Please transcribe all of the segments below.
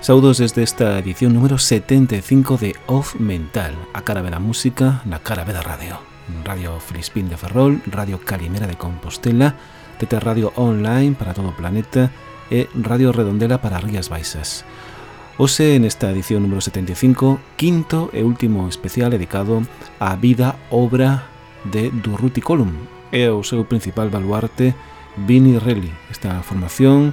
Saudos desde esta edición número 75 de Off Mental, a cara da música, na cara da radio. Radio Filispín de Ferrol, Radio Calimera de Compostela, TT Radio Online para todo o planeta e Radio Redondela para Rías Baixas. Ose nesta edición número 75, quinto e último especial dedicado á vida obra de Durruti Column e o seu principal baluarte Vini Relly, Esta formación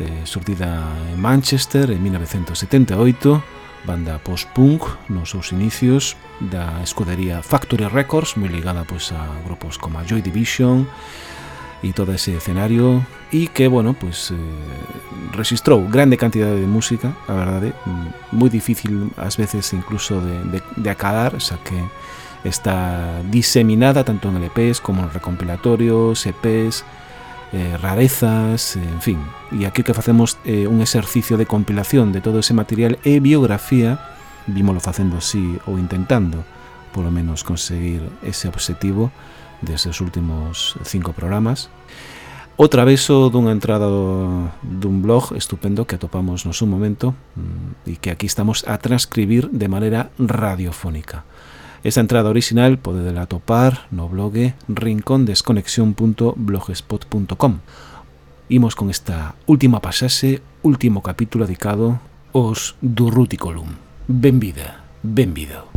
eh, surdida en Manchester en 1978, banda post-punk nos seus inicios da escudería Factory Records, moi ligada pois a grupos como a Joy Division e todo ese escenario e que, bueno, pois eh, registrou grande cantidade de música, a verdade, mm, moi difícil ás veces incluso de, de, de acadar, xa que está diseminada tanto en LPs como en recompilatorios, EPs, eh, rarezas, en fin. E aquí que facemos eh, un exercicio de compilación de todo ese material e biografía, vímolo facendo así ou intentando, polo menos conseguir ese obxectivo deses últimos cinco programas. O traveso dunha entrada do, dun blog estupendo que atopamos no un momento mm, e que aquí estamos a transcribir de maneira radiofónica. Esa entrada original podedela atopar no blog rincondesconexión.blogspot.com Imos con esta última pasase, último capítulo dedicado aos Durruticolum. Benvida, benvido.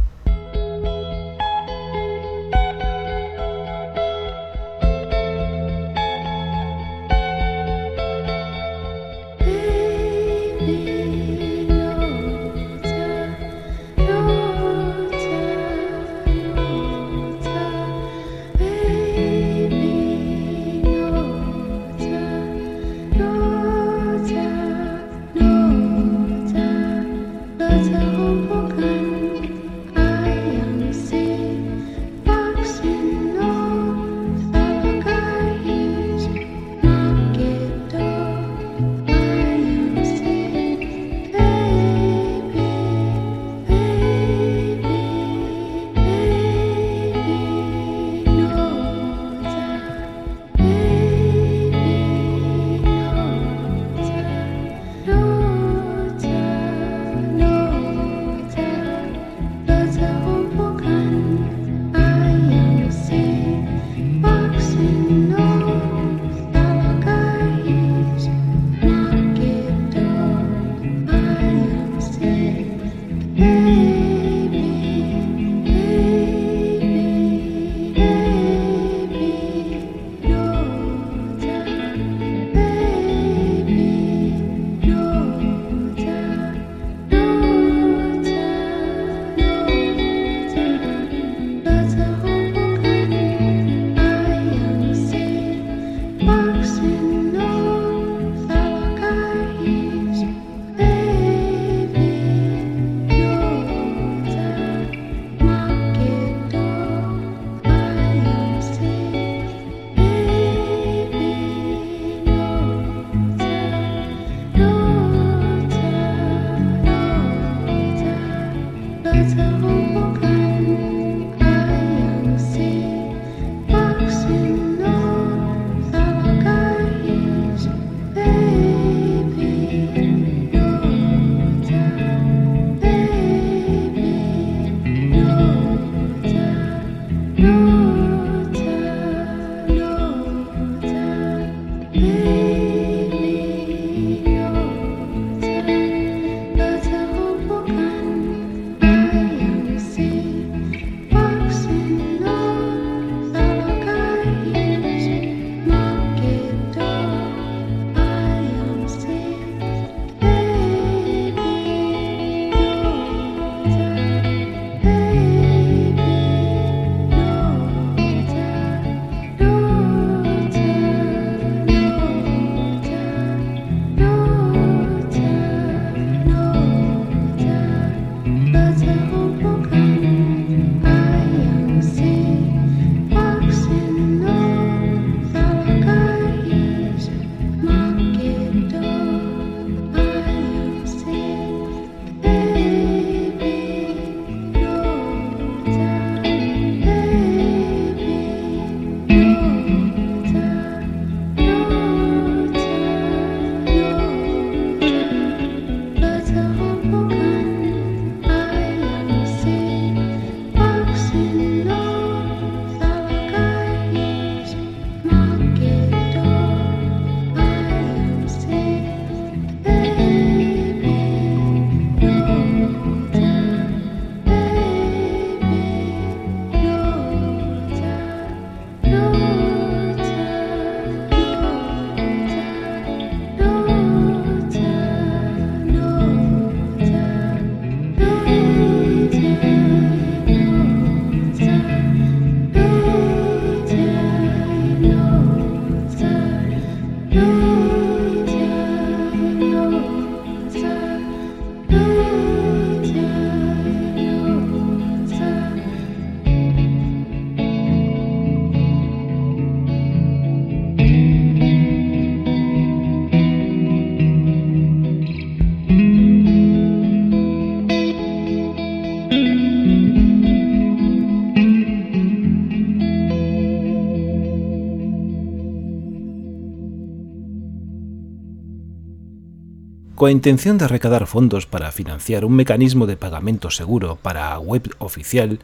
coa intención de recadar fondos para financiar un mecanismo de pagamento seguro para a web oficial,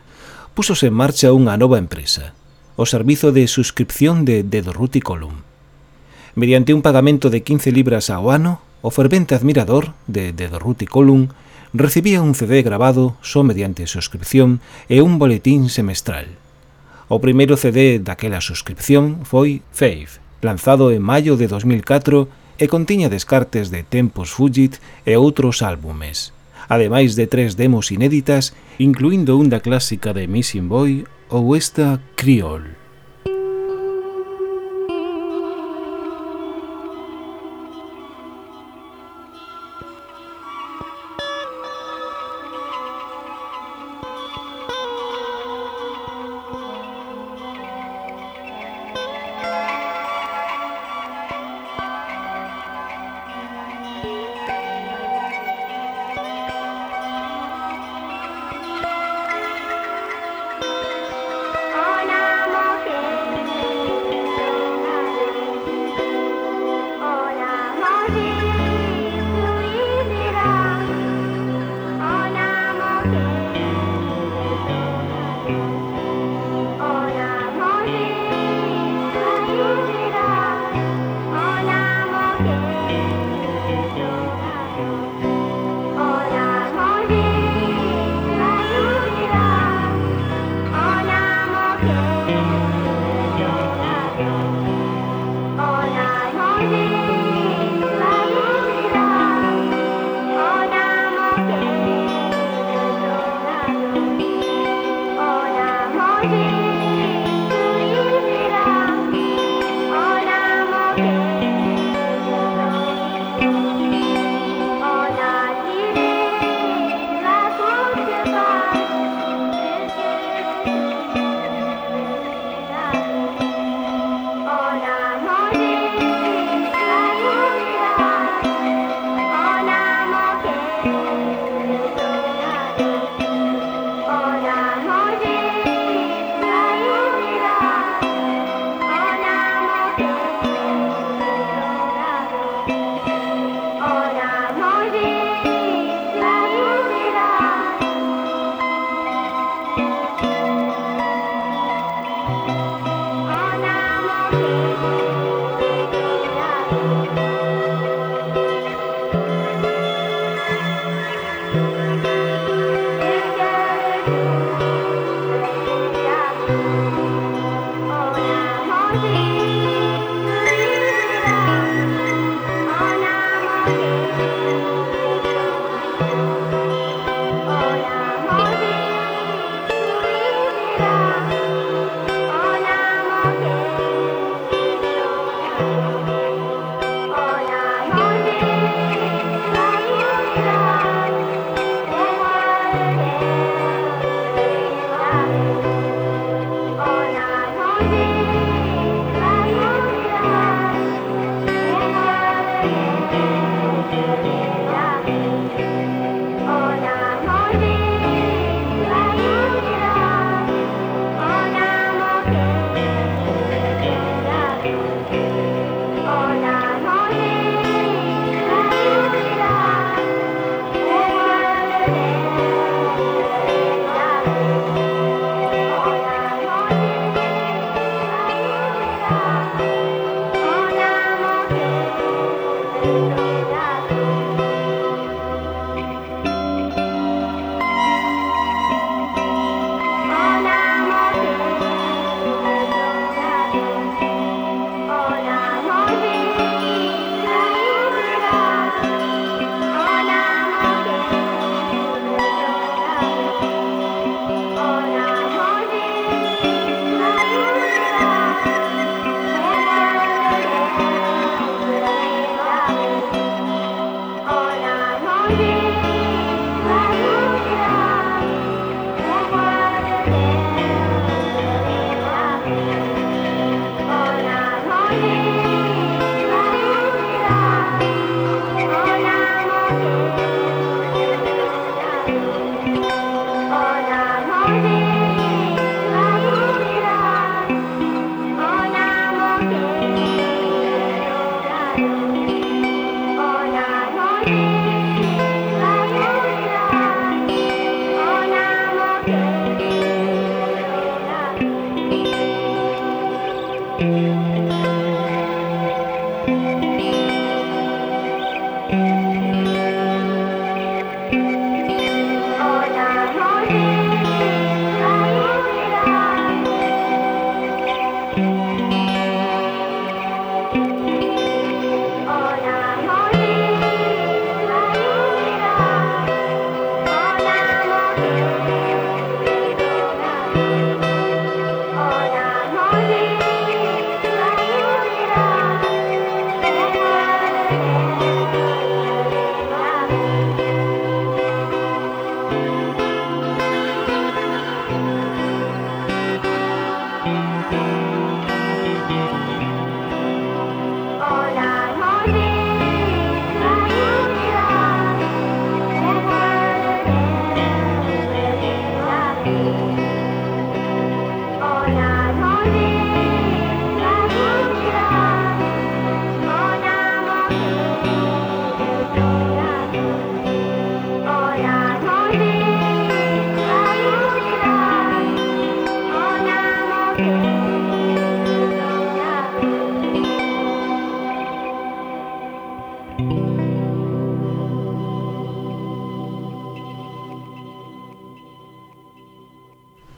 púsose en marcha unha nova empresa, o servizo de suscripción de Dedoruti Column. Mediante un pagamento de 15 libras ao ano, o fervente admirador de Dedoruti Column recibía un CD grabado só mediante suscripción e un boletín semestral. O primeiro CD daquela suscripción foi Faith, lanzado en maio de 2004 e contiña descartes de Tempos Fugit e outros álbumes, ademais de tres demos inéditas, incluindo un da clásica de Missing Boy ou esta Creole.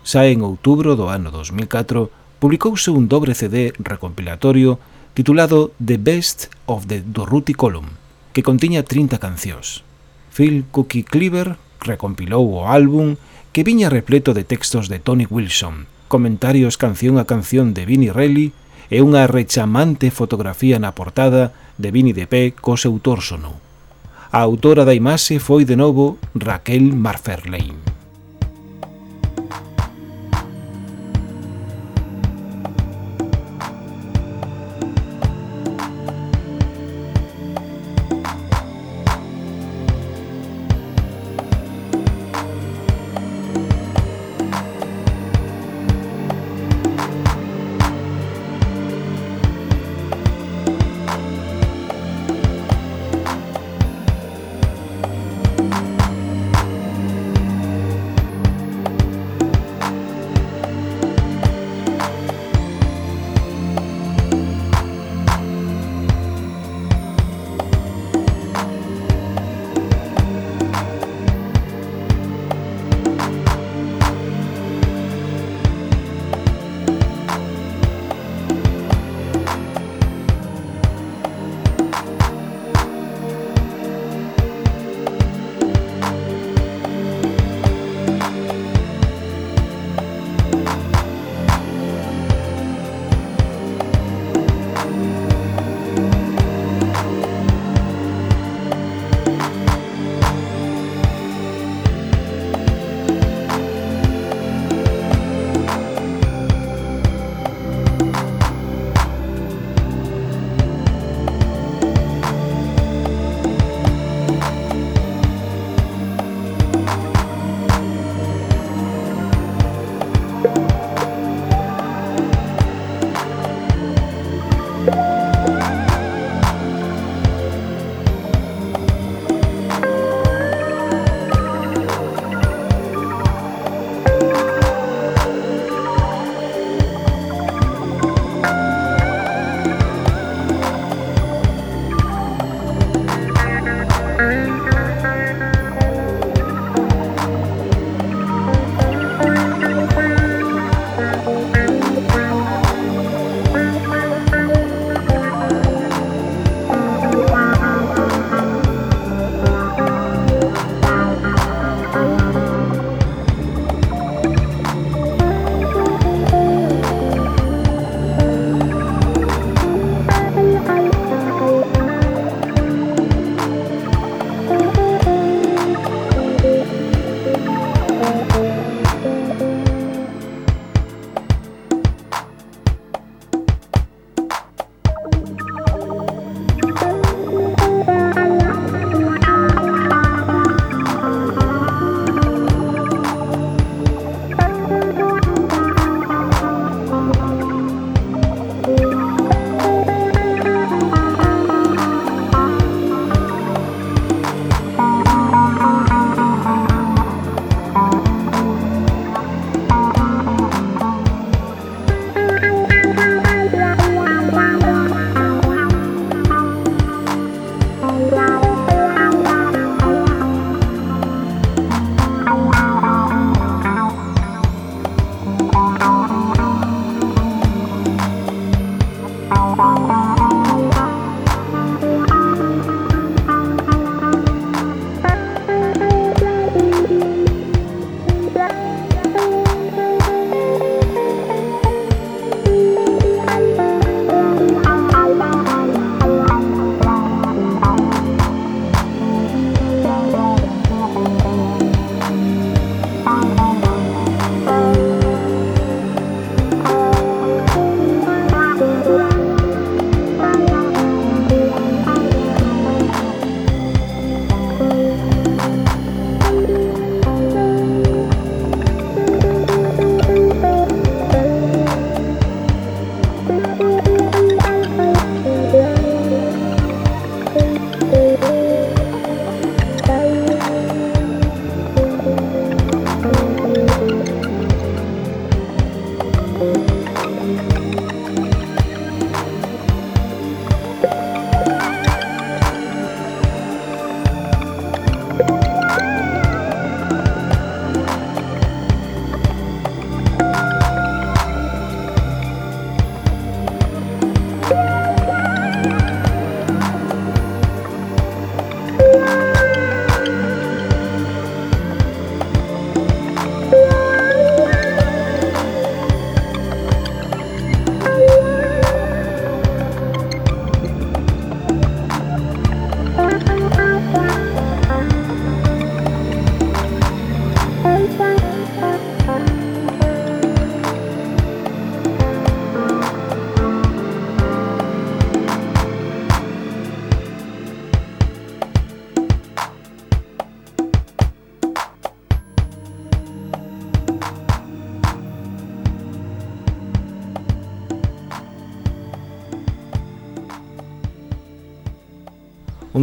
xa en outubro do ano 2004, publicouse un dobre CD recompilatorio titulado The Best of the Durruti Column, que contiña 30 cancións. Phil Cookie Cleaver recompilou o álbum que viña repleto de textos de Tony Wilson, comentarios canción a canción de Vinnie Reilly e unha rechamante fotografía na portada de Vinnie de Pé co seu torso nu. A autora da imaxe foi de novo Raquel Marferlein.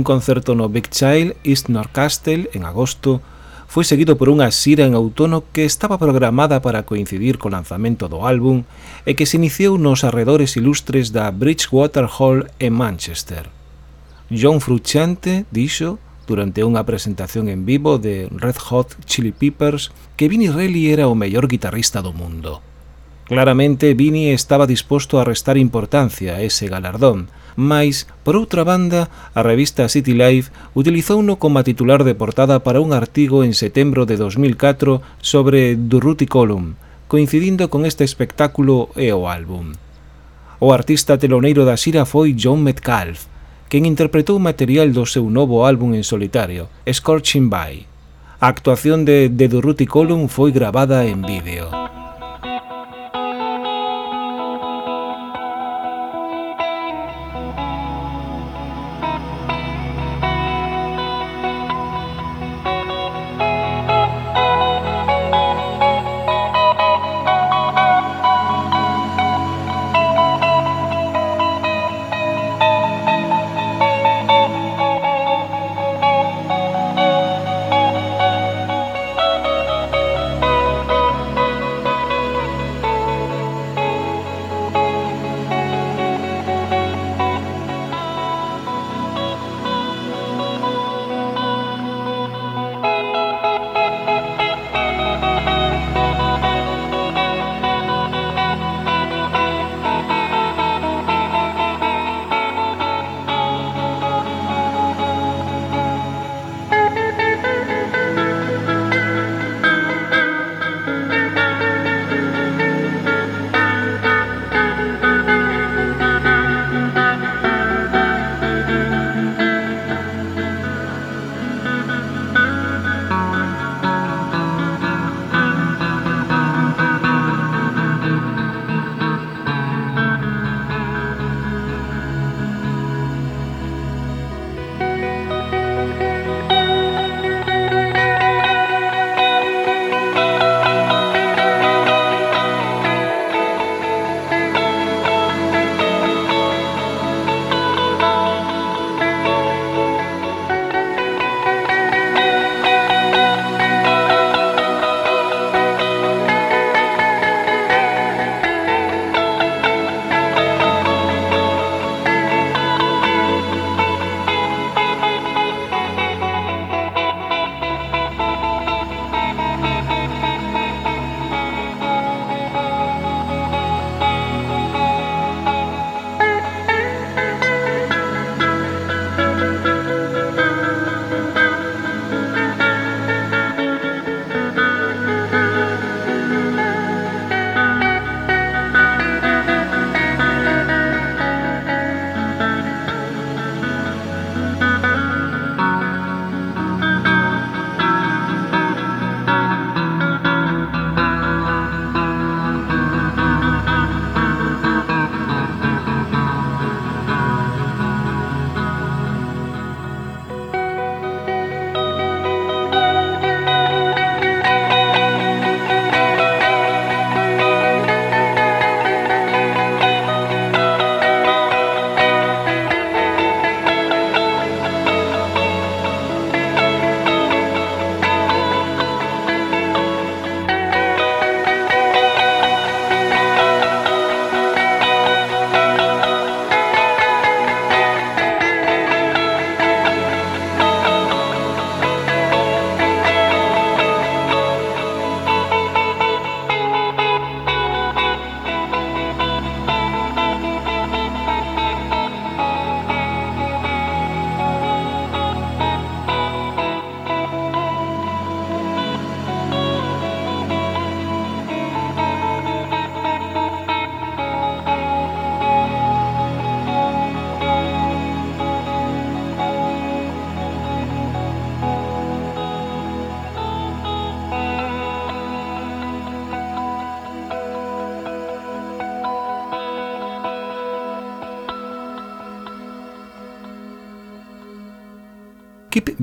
concerto no Big Child East Norcastle en agosto foi seguido por unha xira en outono que estaba programada para coincidir co lanzamento do álbum e que se iniciou nos arredores ilustres da Bridgewater Hall en Manchester. John Frusciante dixo durante unha presentación en vivo de Red Hot Chili Peppers que Vinnie Reilly era o mellor guitarrista do mundo. Claramente Vini estaba disposto a restar importancia a ese galardón, mais, por outra banda, a revista City Life utilizouno como titular de portada para un artigo en setembro de 2004 sobre Durruti Column, coincidindo con este espectáculo e o álbum. O artista teloneiro da xira foi John Metcalf, quen interpretou material do seu novo álbum en solitario, Scorching By. A actuación de, The Durruti Column foi gravada en vídeo.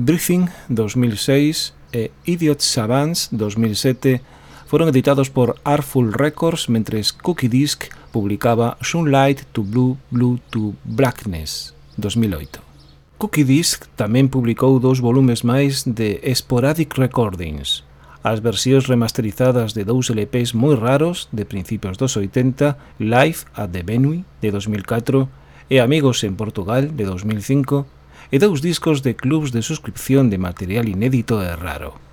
Breathing 2006 e Idiot Savants 2007 foron editados por Artful Records mentres Cookie Disc publicaba Sunlight to Blue, Blue to Blackness 2008. Cookie Disc tamén publicou dous volumes máis de Sporadic Recordings, as versións remasterizadas de dous LPs moi raros de principios dos 80, Live at the Benui de 2004 e Amigos en Portugal de 2005, e dous discos de clubs de suscripción de material inédito e raro.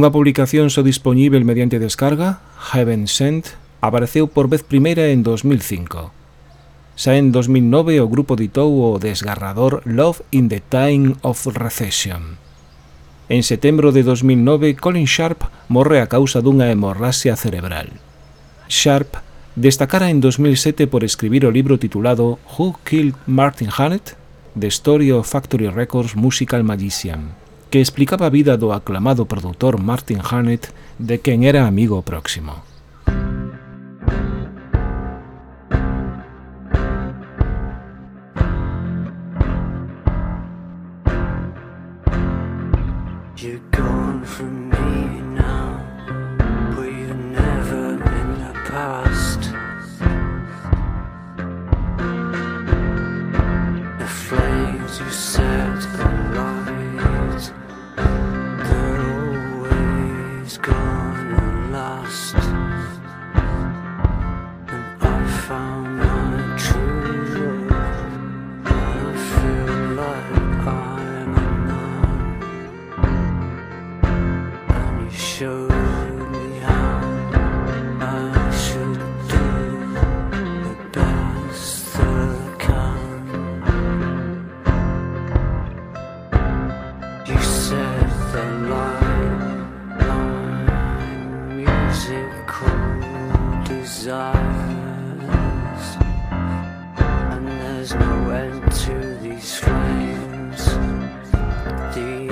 Unha publicación só dispoñível mediante descarga, Heaven Sent, apareceu por vez primeira en 2005. Xa en 2009 o grupo editou o desgarrador Love in the Time of Recession. En setembro de 2009, Colin Sharp morre a causa dunha hemorraxia cerebral. Sharp destacara en 2007 por escribir o libro titulado Who Killed Martin Hannett? The Story of Factory Records Musical Magician que explicaba a vida do aclamado produtor Martin Harnett de quen era amigo próximo. There's no end to these flames. The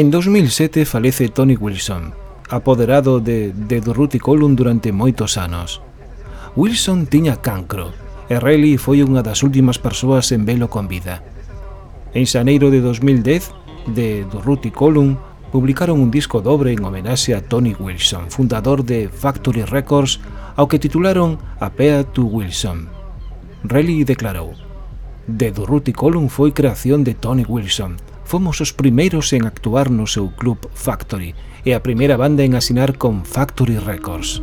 En 2007 falece Tony Wilson, apoderado de The Durruti Column durante moitos anos. Wilson tiña cancro e Reilly foi unha das últimas persoas en velo con vida. En xaneiro de 2010, de Durruti Column, publicaron un disco dobre en homenaxe a Tony Wilson, fundador de Factory Records, ao que titularon A Pea to Wilson. Reilly declarou The Durruti Column foi creación de Tony Wilson, fomos os primeiros en actuar no seu club Factory e a primeira banda en asinar con Factory Records.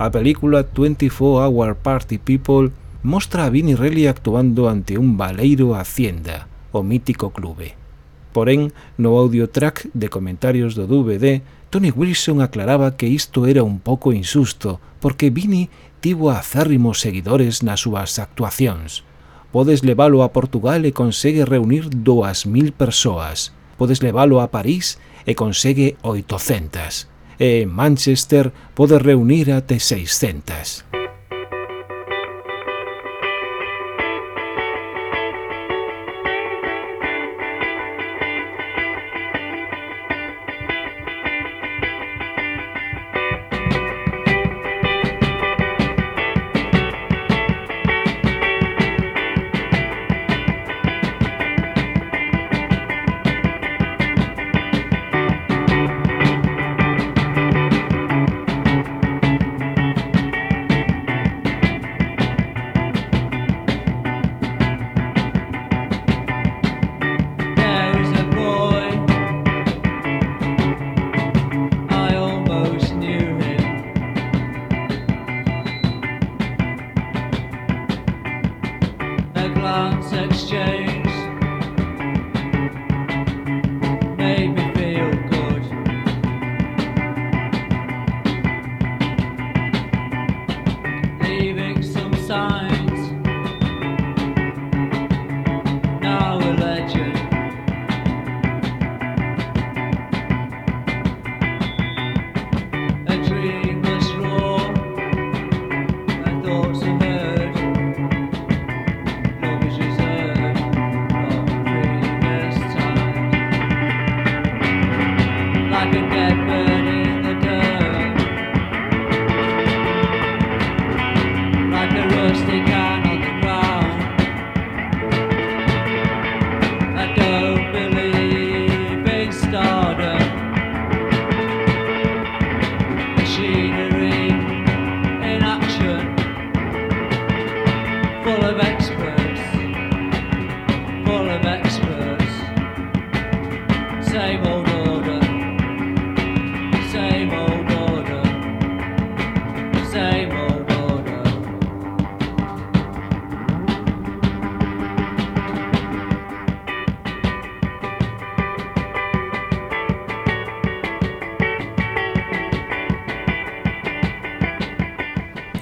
A película 24 Hour Party People mostra a Vinnie Reilly actuando ante un baleiro Hacienda, o mítico clube. Porén, no audio track de comentarios do DVD, Tony Wilson aclaraba que isto era un pouco insusto, porque Vinnie tivo acérrimos seguidores nas súas actuacións. Podes leválo a Portugal e consegue reunir 2.000 persoas. Podes leválo a París e consegue 800 e en Manchester pode reunir até 600.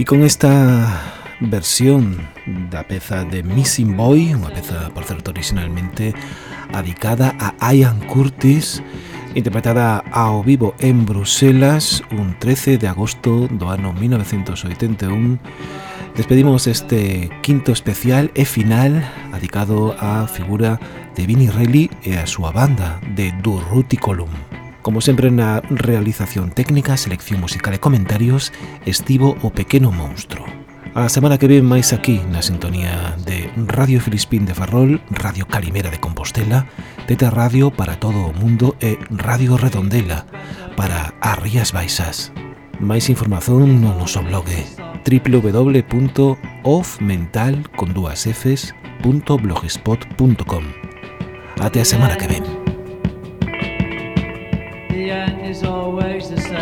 con esta versión da peza de Missing Boy, unha peza, por certo, originalmente adicada a Ian Curtis, interpretada ao vivo en Bruselas un 13 de agosto do ano 1981. Despedimos este quinto especial e final adicado á figura de Vinnie Reilly e a súa banda de Durruti Column. Como sempre na realización técnica, selección musical e comentarios, estivo o pequeno monstro. A semana que ven máis aquí na sintonía de Radio Filispín de Ferrol, Radio Calimera de Compostela, Teta Radio para todo o mundo e Radio Redondela para as Rías Baixas. Máis información no noso blog www.offmental.blogspot.com Até a semana que ven. Is always the same.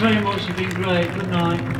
Very much. You've been great. Good night.